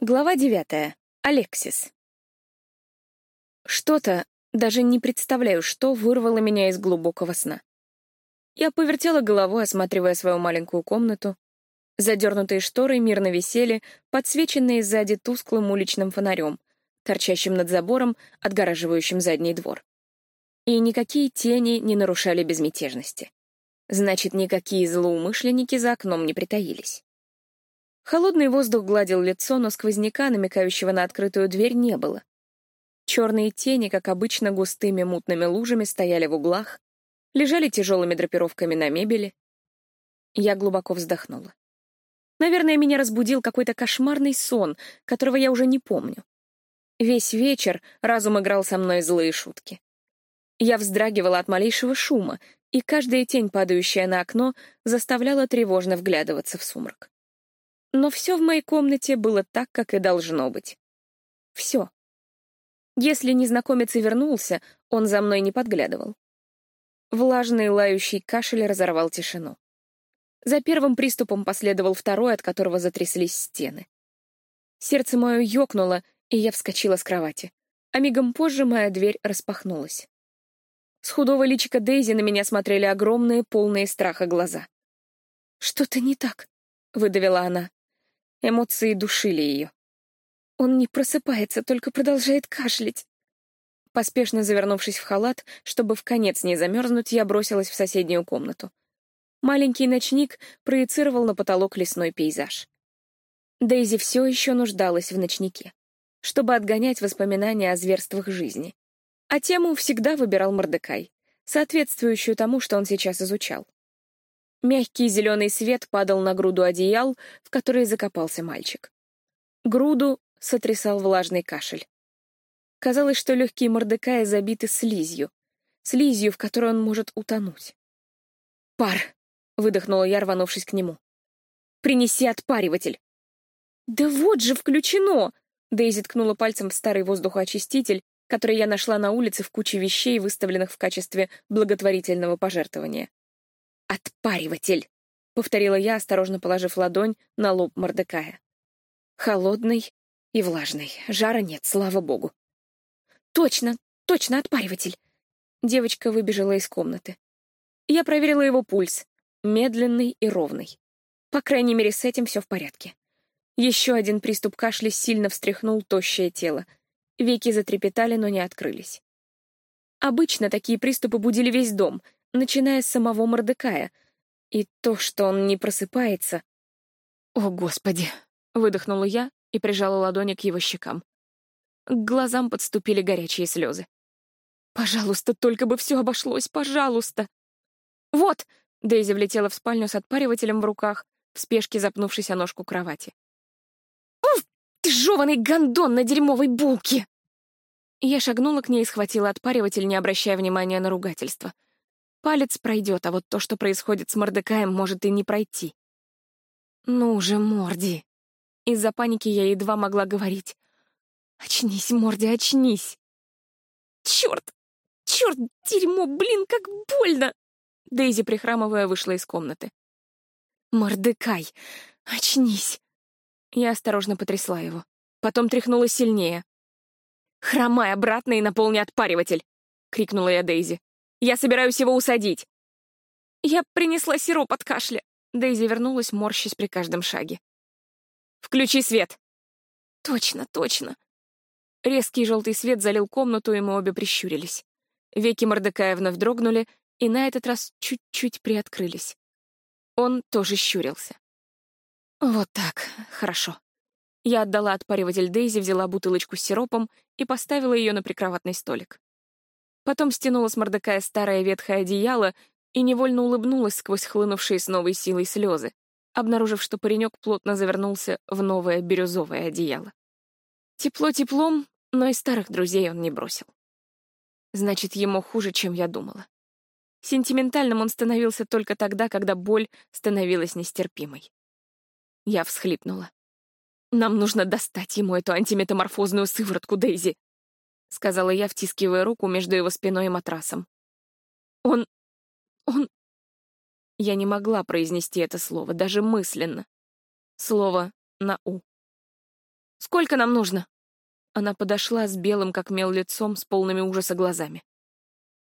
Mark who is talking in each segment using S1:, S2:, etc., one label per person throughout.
S1: Глава девятая. Алексис. Что-то, даже не представляю, что вырвало меня из глубокого сна. Я повертела головой, осматривая свою маленькую комнату. Задернутые шторы мирно висели, подсвеченные сзади тусклым уличным фонарем, торчащим над забором, отгораживающим задний двор. И никакие тени не нарушали безмятежности. Значит, никакие злоумышленники за окном не притаились. Холодный воздух гладил лицо, но сквозняка, намекающего на открытую дверь, не было. Черные тени, как обычно, густыми мутными лужами стояли в углах, лежали тяжелыми драпировками на мебели. Я глубоко вздохнула. Наверное, меня разбудил какой-то кошмарный сон, которого я уже не помню. Весь вечер разум играл со мной злые шутки. Я вздрагивала от малейшего шума, и каждая тень, падающая на окно, заставляла тревожно вглядываться в сумрак. Но все в моей комнате было так, как и должно быть. Все. Если незнакомец и вернулся, он за мной не подглядывал. Влажный лающий кашель разорвал тишину. За первым приступом последовал второй, от которого затряслись стены. Сердце мое ёкнуло, и я вскочила с кровати. А мигом позже моя дверь распахнулась. С худого личика Дейзи на меня смотрели огромные, полные страха глаза. «Что-то не так», — выдавила она. Эмоции душили ее. Он не просыпается, только продолжает кашлять. Поспешно завернувшись в халат, чтобы в конец не замерзнуть, я бросилась в соседнюю комнату. Маленький ночник проецировал на потолок лесной пейзаж. Дейзи все еще нуждалась в ночнике, чтобы отгонять воспоминания о зверствах жизни. А тему всегда выбирал Мордекай, соответствующую тому, что он сейчас изучал. Мягкий зеленый свет падал на груду одеял, в которые закопался мальчик. Груду сотрясал влажный кашель. Казалось, что легкие Мордекая забиты слизью, слизью, в которой он может утонуть. «Пар!» — выдохнула я, рванувшись к нему. «Принеси отпариватель!» «Да вот же включено!» Дейзи ткнула пальцем в старый воздухоочиститель, который я нашла на улице в куче вещей, выставленных в качестве благотворительного пожертвования. «Отпариватель!» — повторила я, осторожно положив ладонь на лоб Мордекая. Холодный и влажный. Жара нет, слава богу. «Точно, точно, отпариватель!» Девочка выбежала из комнаты. Я проверила его пульс. Медленный и ровный. По крайней мере, с этим все в порядке. Еще один приступ кашля сильно встряхнул тощее тело. Веки затрепетали, но не открылись. Обычно такие приступы будили весь дом — начиная с самого Мордекая. И то, что он не просыпается... «О, Господи!» — выдохнула я и прижала ладони к его щекам. К глазам подступили горячие слезы. «Пожалуйста, только бы все обошлось, пожалуйста!» «Вот!» — Дейзи влетела в спальню с отпаривателем в руках, в спешке запнувшись о ножку кровати. «Уф! Ты жеванный гондон на дерьмовой булке!» Я шагнула к ней и схватила отпариватель, не обращая внимания на ругательство — Палец пройдет, а вот то, что происходит с Мордекаем, может и не пройти. Ну же, Морди. Из-за паники я едва могла говорить. Очнись, Морди, очнись. Черт! Черт, дерьмо, блин, как больно! Дейзи, прихрамывая, вышла из комнаты. Мордекай, очнись. Я осторожно потрясла его. Потом тряхнула сильнее. «Хромай обратно и наполни отпариватель!» — крикнула я Дейзи. Я собираюсь его усадить. Я принесла сироп от кашля. Дейзи вернулась, морщась при каждом шаге. «Включи свет!» «Точно, точно!» Резкий желтый свет залил комнату, и мы обе прищурились. Веки Мордекая вновь дрогнули, и на этот раз чуть-чуть приоткрылись. Он тоже щурился. Вот так, хорошо. Я отдала отпариватель Дейзи, взяла бутылочку с сиропом и поставила ее на прикроватный столик. Потом стянула с Мордекая старое ветхое одеяло и невольно улыбнулась сквозь хлынувшие с новой силой слезы, обнаружив, что паренек плотно завернулся в новое бирюзовое одеяло. Тепло теплом, но и старых друзей он не бросил. Значит, ему хуже, чем я думала. Сентиментальным он становился только тогда, когда боль становилась нестерпимой. Я всхлипнула. «Нам нужно достать ему эту антиметаморфозную сыворотку, Дейзи!» — сказала я, втискивая руку между его спиной и матрасом. «Он... он...» Я не могла произнести это слово, даже мысленно. Слово на «у». «Сколько нам нужно?» Она подошла с белым, как мел, лицом, с полными ужаса глазами.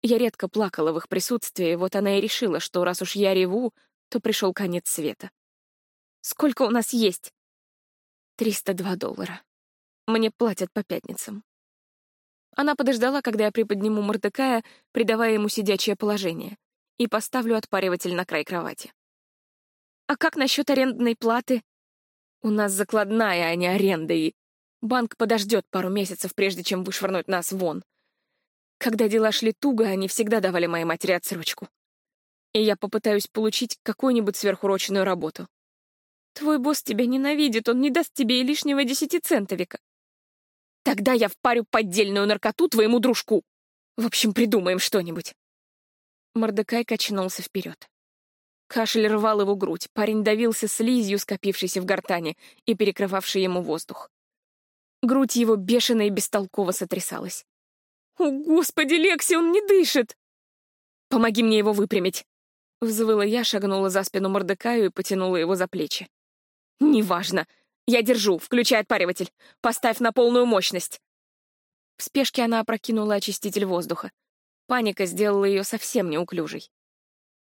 S1: Я редко плакала в их присутствии, вот она и решила, что раз уж я реву, то пришел конец света. «Сколько у нас есть?» «Триста два доллара. Мне платят по пятницам». Она подождала, когда я приподниму Мордекая, придавая ему сидячее положение, и поставлю отпариватель на край кровати. «А как насчет арендной платы?» «У нас закладная, а не аренда, и банк подождет пару месяцев, прежде чем вышвырнуть нас вон. Когда дела шли туго, они всегда давали моей матери отсрочку. И я попытаюсь получить какую-нибудь сверхурочную работу. Твой босс тебя ненавидит, он не даст тебе и лишнего десятицентовика. Тогда я впарю поддельную наркоту твоему дружку. В общем, придумаем что-нибудь. Мордекай качнулся вперед. Кашель рвал его грудь, парень давился слизью, скопившейся в гортане и перекрывавшей ему воздух. Грудь его бешено и бестолково сотрясалась. «О, Господи, Лекси, он не дышит!» «Помоги мне его выпрямить!» Взвыла я, шагнула за спину Мордекаю и потянула его за плечи. «Неважно. Я держу, включай отпариватель. Поставь на полную мощность!» В спешке она опрокинула очиститель воздуха. Паника сделала ее совсем неуклюжей.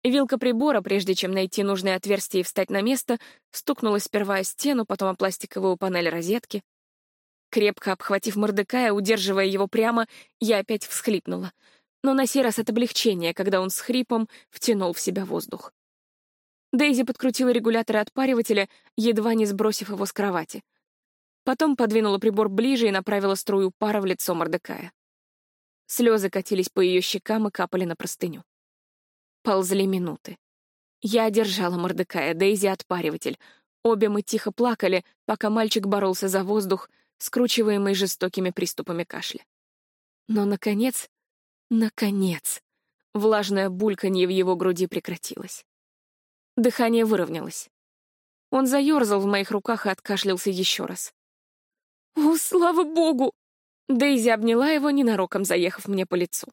S1: Вилка прибора, прежде чем найти нужное отверстие и встать на место, стукнула сперва о стену, потом о пластиковую панель розетки. Крепко обхватив Мордекая, удерживая его прямо, я опять всхлипнула. Но на сей раз от облегчения, когда он с хрипом втянул в себя воздух. Дейзи подкрутила регулятор отпаривателя, едва не сбросив его с кровати. Потом подвинула прибор ближе и направила струю пара в лицо Мордекая. Слезы катились по ее щекам и капали на простыню. Ползли минуты. Я держала Мордекая, Дейзи — отпариватель. Обе мы тихо плакали, пока мальчик боролся за воздух, скручиваемый жестокими приступами кашля. Но, наконец, наконец, влажное бульканье в его груди прекратилось. Дыхание выровнялось. Он заерзал в моих руках и откашлялся еще раз. «О, слава богу!» Дейзи обняла его, ненароком заехав мне по лицу.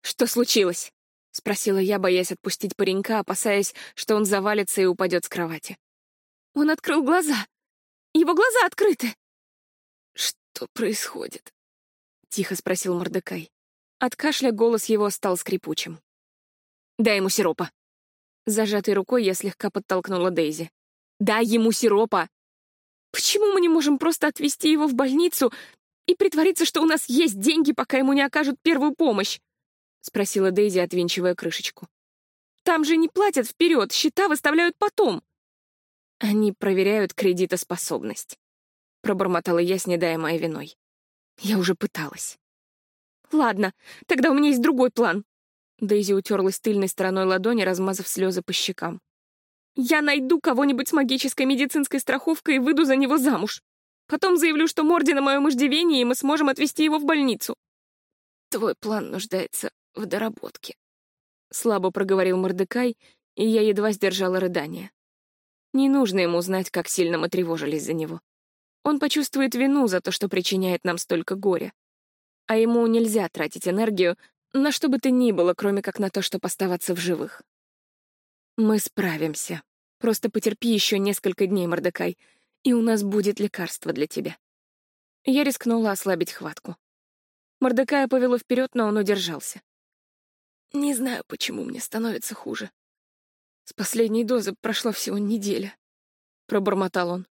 S1: «Что случилось?» — спросила я, боясь отпустить паренька, опасаясь, что он завалится и упадет с кровати. Он открыл глаза. Его глаза открыты. «Что происходит?» — тихо спросил Мордекай. От кашля голос его стал скрипучим. «Дай ему сиропа». Зажатой рукой я слегка подтолкнула Дейзи. «Дай ему сиропа!» «Почему мы не можем просто отвезти его в больницу и притвориться, что у нас есть деньги, пока ему не окажут первую помощь?» — спросила Дейзи, отвинчивая крышечку. «Там же не платят вперед, счета выставляют потом». Они проверяют кредитоспособность пробормотала я, снедаемая виной. Я уже пыталась. Ладно, тогда у меня есть другой план. Дейзи утерлась тыльной стороной ладони, размазав слезы по щекам. Я найду кого-нибудь с магической медицинской страховкой и выйду за него замуж. Потом заявлю, что Морди на моем иждивении, и мы сможем отвезти его в больницу. Твой план нуждается в доработке. Слабо проговорил Мордекай, и я едва сдержала рыдание. Не нужно ему знать, как сильно мы тревожились за него. Он почувствует вину за то, что причиняет нам столько горя. А ему нельзя тратить энергию на что бы то ни было, кроме как на то, чтобы оставаться в живых. Мы справимся. Просто потерпи еще несколько дней, Мордекай, и у нас будет лекарство для тебя. Я рискнула ослабить хватку. Мордекая повело вперед, но он удержался. Не знаю, почему мне становится хуже. С последней дозы прошла всего неделя. Пробормотал он.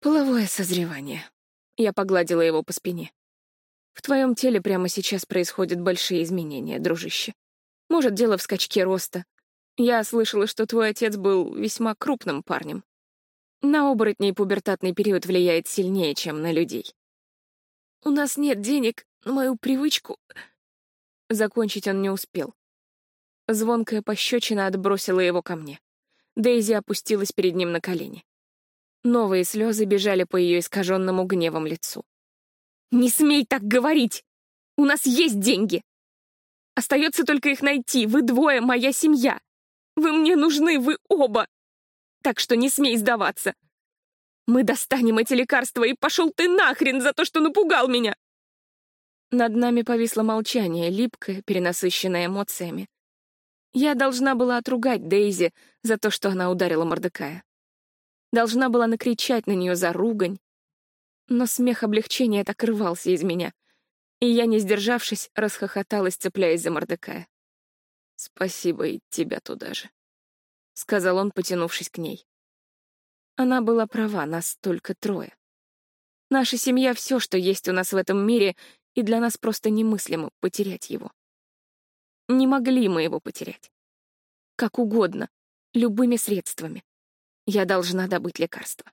S1: Половое созревание. Я погладила его по спине. В твоем теле прямо сейчас происходят большие изменения, дружище. Может, дело в скачке роста. Я слышала, что твой отец был весьма крупным парнем. На оборотней пубертатный период влияет сильнее, чем на людей. У нас нет денег на мою привычку. Закончить он не успел. Звонкая пощечина отбросила его ко мне. Дейзи опустилась перед ним на колени. Новые слезы бежали по ее искаженному гневом лицу. «Не смей так говорить! У нас есть деньги! Остается только их найти. Вы двое, моя семья. Вы мне нужны, вы оба. Так что не смей сдаваться. Мы достанем эти лекарства, и пошел ты нахрен за то, что напугал меня!» Над нами повисло молчание, липкое, перенасыщенное эмоциями. Я должна была отругать Дейзи за то, что она ударила Мордекая. Должна была накричать на нее за ругань. Но смех облегчения так рвался из меня, и я, не сдержавшись, расхохоталась, цепляясь за Мордекая. «Спасибо и тебя туда же», — сказал он, потянувшись к ней. Она была права, нас только трое. Наша семья — все, что есть у нас в этом мире, и для нас просто немыслимо потерять его. Не могли мы его потерять. Как угодно, любыми средствами. Я должна добыть лекарство.